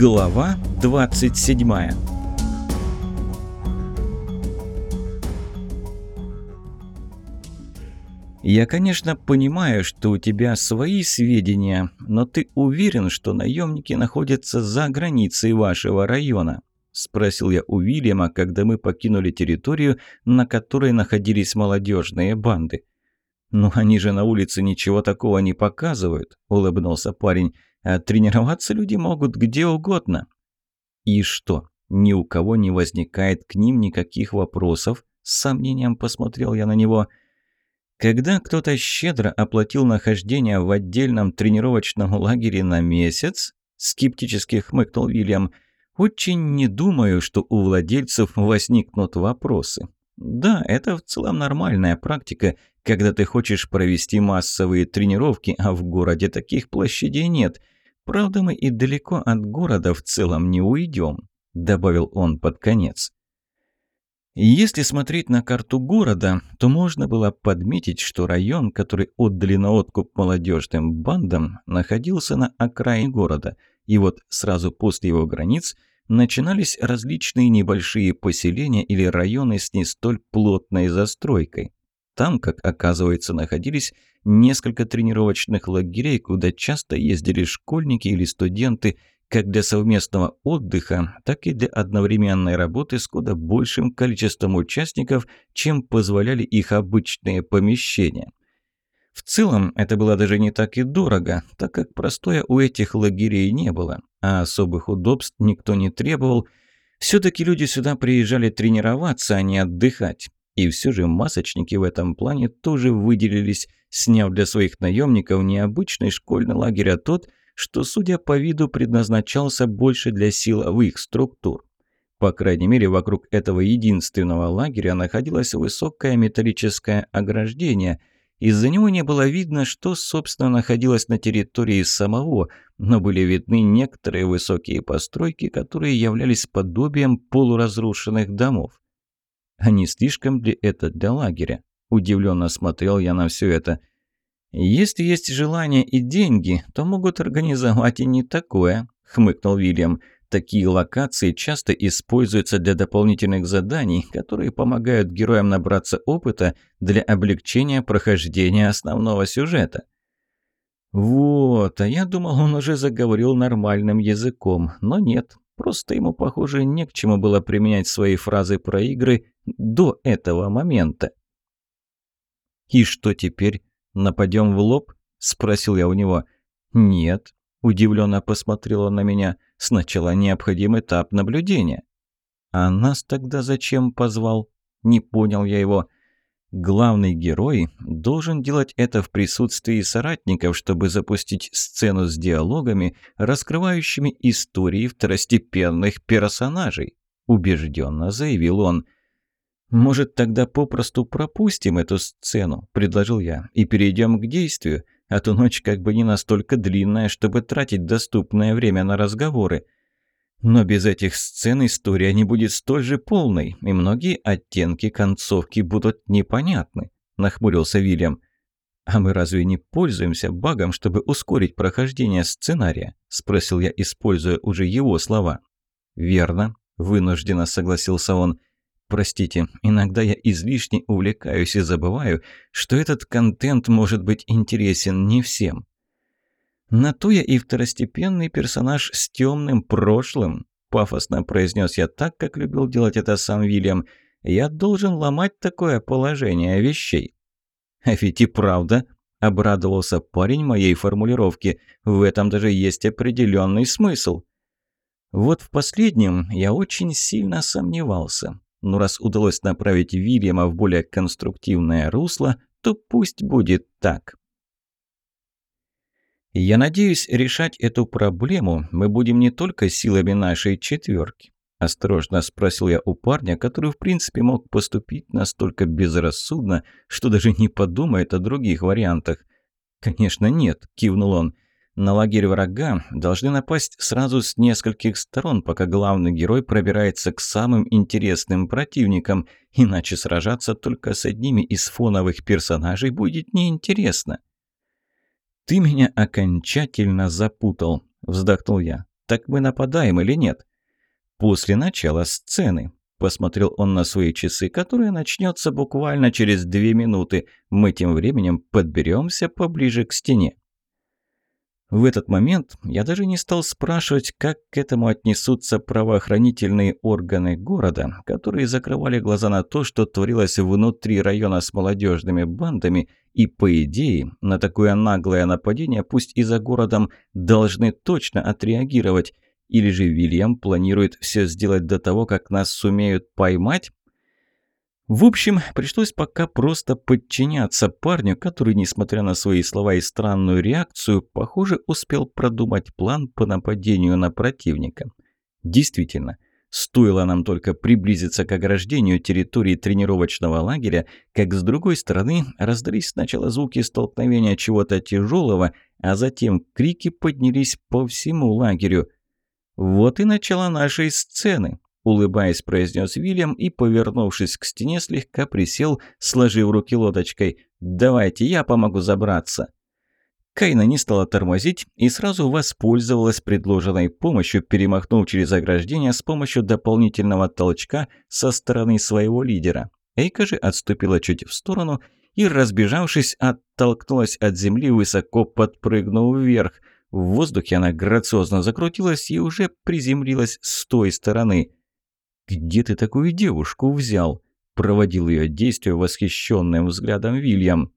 Глава 27 Я, конечно, понимаю, что у тебя свои сведения, но ты уверен, что наемники находятся за границей вашего района? Спросил я у Вильяма, когда мы покинули территорию, на которой находились молодежные банды. «Ну, они же на улице ничего такого не показывают», – улыбнулся парень. «А тренироваться люди могут где угодно». «И что, ни у кого не возникает к ним никаких вопросов?» С сомнением посмотрел я на него. Когда кто-то щедро оплатил нахождение в отдельном тренировочном лагере на месяц, скептически хмыкнул Вильям, очень не думаю, что у владельцев возникнут вопросы. Да, это в целом нормальная практика, когда ты хочешь провести массовые тренировки, а в городе таких площадей нет. Правда, мы и далеко от города в целом не уйдем, добавил он под конец. Если смотреть на карту города, то можно было подметить, что район, который отдали на откуп молодежным бандам, находился на окраине города, и вот сразу после его границ начинались различные небольшие поселения или районы с не столь плотной застройкой. Там, как оказывается, находились несколько тренировочных лагерей, куда часто ездили школьники или студенты как для совместного отдыха, так и для одновременной работы с куда большим количеством участников, чем позволяли их обычные помещения. В целом, это было даже не так и дорого, так как простоя у этих лагерей не было, а особых удобств никто не требовал. Все-таки люди сюда приезжали тренироваться, а не отдыхать. И все же масочники в этом плане тоже выделились, сняв для своих наемников необычный школьный лагерь, а тот, что, судя по виду, предназначался больше для силовых структур. По крайней мере, вокруг этого единственного лагеря находилось высокое металлическое ограждение. Из-за него не было видно, что, собственно, находилось на территории самого, но были видны некоторые высокие постройки, которые являлись подобием полуразрушенных домов. А не слишком ли это для лагеря? Удивленно смотрел я на все это. «Если есть желание и деньги, то могут организовать и не такое», – хмыкнул Вильям. «Такие локации часто используются для дополнительных заданий, которые помогают героям набраться опыта для облегчения прохождения основного сюжета». «Вот, а я думал, он уже заговорил нормальным языком, но нет, просто ему, похоже, не к чему было применять свои фразы про игры до этого момента». «И что теперь?» «Нападем в лоб?» – спросил я у него. «Нет», – удивленно посмотрел он на меня. «Сначала необходим этап наблюдения». «А нас тогда зачем позвал?» Не понял я его. Главный герой должен делать это в присутствии соратников, чтобы запустить сцену с диалогами, раскрывающими истории второстепенных персонажей, убежденно заявил он. «Может, тогда попросту пропустим эту сцену?» – предложил я. «И перейдем к действию, а то ночь как бы не настолько длинная, чтобы тратить доступное время на разговоры. Но без этих сцен история не будет столь же полной, и многие оттенки концовки будут непонятны», – нахмурился Вильям. «А мы разве не пользуемся багом, чтобы ускорить прохождение сценария?» – спросил я, используя уже его слова. «Верно», – вынужденно согласился он. Простите, иногда я излишне увлекаюсь и забываю, что этот контент может быть интересен не всем. На то я и второстепенный персонаж с темным прошлым, пафосно произнес я так, как любил делать это сам Вильям. Я должен ломать такое положение вещей. А ведь и правда, обрадовался парень моей формулировки. В этом даже есть определенный смысл. Вот в последнем я очень сильно сомневался. Но раз удалось направить Вильяма в более конструктивное русло, то пусть будет так. Я надеюсь, решать эту проблему мы будем не только силами нашей четверки. Осторожно спросил я у парня, который в принципе мог поступить настолько безрассудно, что даже не подумает о других вариантах. «Конечно нет», – кивнул он. На лагерь врага должны напасть сразу с нескольких сторон, пока главный герой пробирается к самым интересным противникам, иначе сражаться только с одними из фоновых персонажей будет неинтересно. «Ты меня окончательно запутал», – вздохнул я. Так мы нападаем или нет?» «После начала сцены», – посмотрел он на свои часы, которая начнется буквально через две минуты. Мы тем временем подберемся поближе к стене. В этот момент я даже не стал спрашивать, как к этому отнесутся правоохранительные органы города, которые закрывали глаза на то, что творилось внутри района с молодежными бандами, и, по идее, на такое наглое нападение, пусть и за городом, должны точно отреагировать. Или же Вильям планирует все сделать до того, как нас сумеют поймать? В общем, пришлось пока просто подчиняться парню, который, несмотря на свои слова и странную реакцию, похоже, успел продумать план по нападению на противника. Действительно, стоило нам только приблизиться к ограждению территории тренировочного лагеря, как с другой стороны раздались сначала звуки столкновения чего-то тяжелого, а затем крики поднялись по всему лагерю. Вот и начало нашей сцены улыбаясь, произнес Вильям и, повернувшись к стене, слегка присел, сложив руки лодочкой. «Давайте, я помогу забраться». Кайна не стала тормозить и сразу воспользовалась предложенной помощью, перемахнув через ограждение с помощью дополнительного толчка со стороны своего лидера. Эйка же отступила чуть в сторону и, разбежавшись, оттолкнулась от земли, высоко подпрыгнув вверх. В воздухе она грациозно закрутилась и уже приземлилась с той стороны. «Где ты такую девушку взял?» – проводил ее действие восхищенным взглядом Вильям.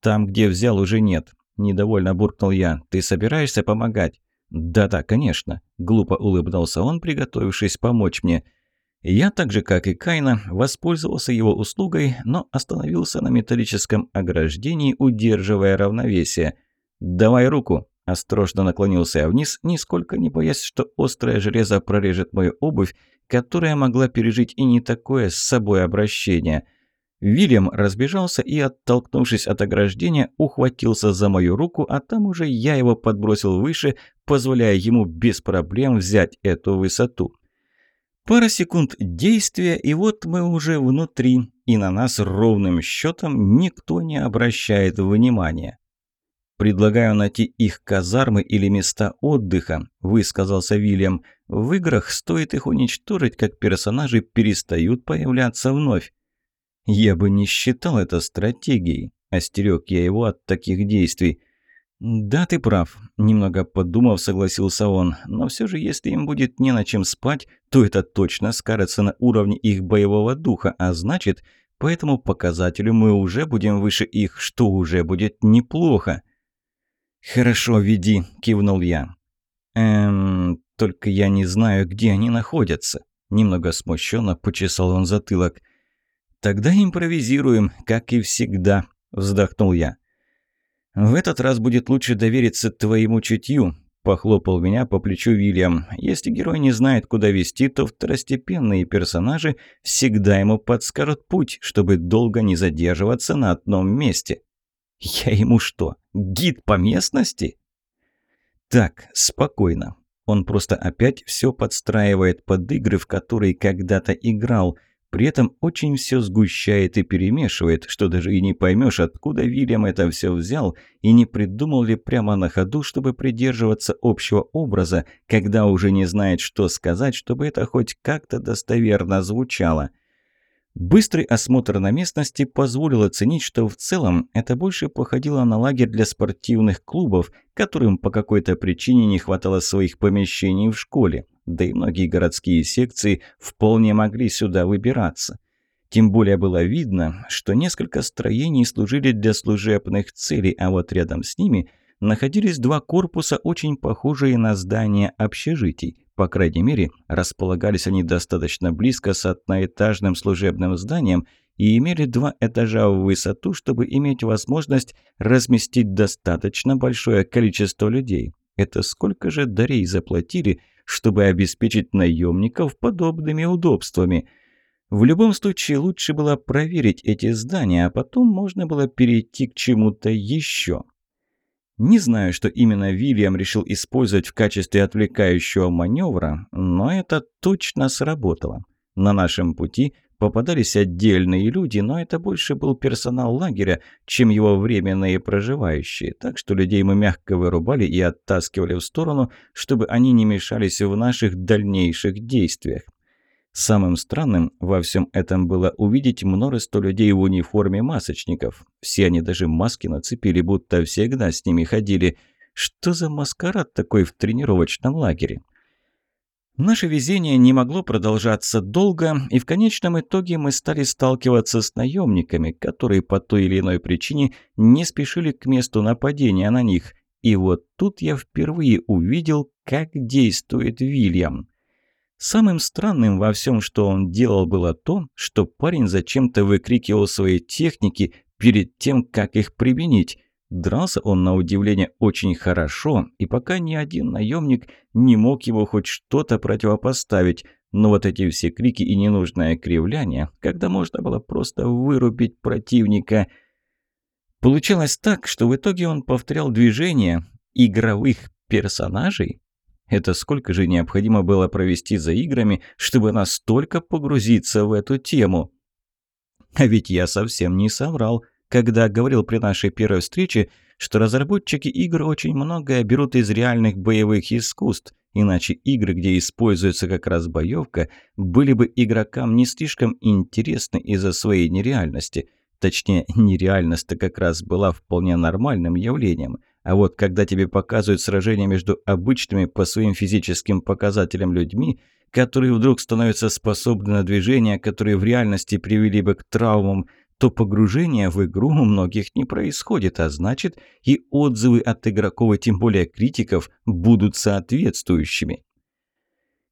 «Там, где взял, уже нет», – недовольно буркнул я. «Ты собираешься помогать?» «Да-да, конечно», – глупо улыбнулся он, приготовившись помочь мне. Я, так же как и Кайна, воспользовался его услугой, но остановился на металлическом ограждении, удерживая равновесие. «Давай руку», Осторожно наклонился я вниз, нисколько не боясь, что острое железо прорежет мою обувь, которая могла пережить и не такое с собой обращение. Вильям разбежался и, оттолкнувшись от ограждения, ухватился за мою руку, а там уже я его подбросил выше, позволяя ему без проблем взять эту высоту. Пара секунд действия, и вот мы уже внутри, и на нас ровным счетом никто не обращает внимания. «Предлагаю найти их казармы или места отдыха», – высказался Вильям. «В играх стоит их уничтожить, как персонажи перестают появляться вновь». «Я бы не считал это стратегией», – остерег я его от таких действий. «Да, ты прав», – немного подумав, согласился он. «Но все же, если им будет не на чем спать, то это точно скажется на уровне их боевого духа, а значит, по этому показателю мы уже будем выше их, что уже будет неплохо». «Хорошо, веди», – кивнул я. «Эм, только я не знаю, где они находятся». Немного смущенно почесал он затылок. «Тогда импровизируем, как и всегда», – вздохнул я. «В этот раз будет лучше довериться твоему чутью», – похлопал меня по плечу Вильям. «Если герой не знает, куда вести, то второстепенные персонажи всегда ему подскажут путь, чтобы долго не задерживаться на одном месте». «Я ему что, Гид по местности? Так, спокойно. Он просто опять все подстраивает под игры, в которые когда-то играл. При этом очень все сгущает и перемешивает, что даже и не поймешь, откуда Вильям это все взял и не придумал ли прямо на ходу, чтобы придерживаться общего образа, когда уже не знает, что сказать, чтобы это хоть как-то достоверно звучало. Быстрый осмотр на местности позволил оценить, что в целом это больше походило на лагерь для спортивных клубов, которым по какой-то причине не хватало своих помещений в школе, да и многие городские секции вполне могли сюда выбираться. Тем более было видно, что несколько строений служили для служебных целей, а вот рядом с ними находились два корпуса, очень похожие на здания общежитий. По крайней мере, располагались они достаточно близко с одноэтажным служебным зданием и имели два этажа в высоту, чтобы иметь возможность разместить достаточно большое количество людей. Это сколько же дарей заплатили, чтобы обеспечить наемников подобными удобствами? В любом случае, лучше было проверить эти здания, а потом можно было перейти к чему-то еще. Не знаю, что именно Вильям решил использовать в качестве отвлекающего маневра, но это точно сработало. На нашем пути попадались отдельные люди, но это больше был персонал лагеря, чем его временные проживающие, так что людей мы мягко вырубали и оттаскивали в сторону, чтобы они не мешались в наших дальнейших действиях. Самым странным во всем этом было увидеть множество людей в униформе масочников. Все они даже маски нацепили, будто всегда с ними ходили. Что за маскарад такой в тренировочном лагере? Наше везение не могло продолжаться долго, и в конечном итоге мы стали сталкиваться с наемниками, которые по той или иной причине не спешили к месту нападения на них. И вот тут я впервые увидел, как действует Вильям. Самым странным во всем, что он делал, было то, что парень зачем-то выкрикивал свои техники перед тем, как их применить. Дрался он, на удивление, очень хорошо, и пока ни один наемник не мог ему хоть что-то противопоставить. Но вот эти все крики и ненужное кривляние, когда можно было просто вырубить противника... Получалось так, что в итоге он повторял движения игровых персонажей, это сколько же необходимо было провести за играми, чтобы настолько погрузиться в эту тему? А ведь я совсем не соврал, когда говорил при нашей первой встрече, что разработчики игр очень многое берут из реальных боевых искусств, иначе игры, где используется как раз боевка, были бы игрокам не слишком интересны из-за своей нереальности. Точнее, нереальность-то как раз была вполне нормальным явлением – а вот когда тебе показывают сражение между обычными по своим физическим показателям людьми, которые вдруг становятся способны на движения, которые в реальности привели бы к травмам, то погружение в игру у многих не происходит, а значит и отзывы от игроков, и тем более критиков, будут соответствующими.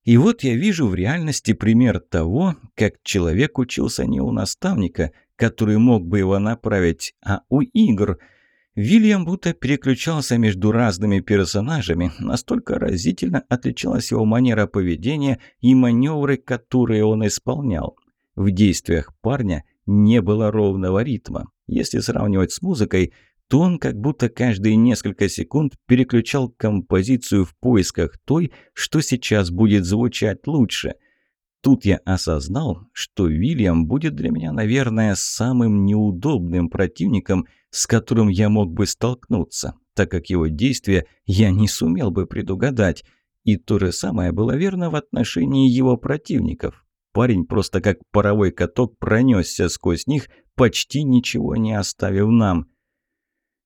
И вот я вижу в реальности пример того, как человек учился не у наставника, который мог бы его направить, а у игр – Вильям будто переключался между разными персонажами, настолько разительно отличалась его манера поведения и маневры, которые он исполнял. В действиях парня не было ровного ритма. Если сравнивать с музыкой, то он как будто каждые несколько секунд переключал композицию в поисках той, что сейчас будет звучать лучше. Тут я осознал, что Вильям будет для меня, наверное, самым неудобным противником – с которым я мог бы столкнуться, так как его действия я не сумел бы предугадать. И то же самое было верно в отношении его противников. Парень просто как паровой каток пронесся сквозь них, почти ничего не оставив нам.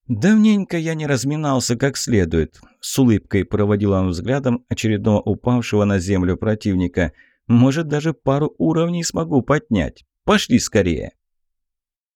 Давненько я не разминался как следует. С улыбкой проводил он взглядом очередного упавшего на землю противника. Может, даже пару уровней смогу поднять. Пошли скорее.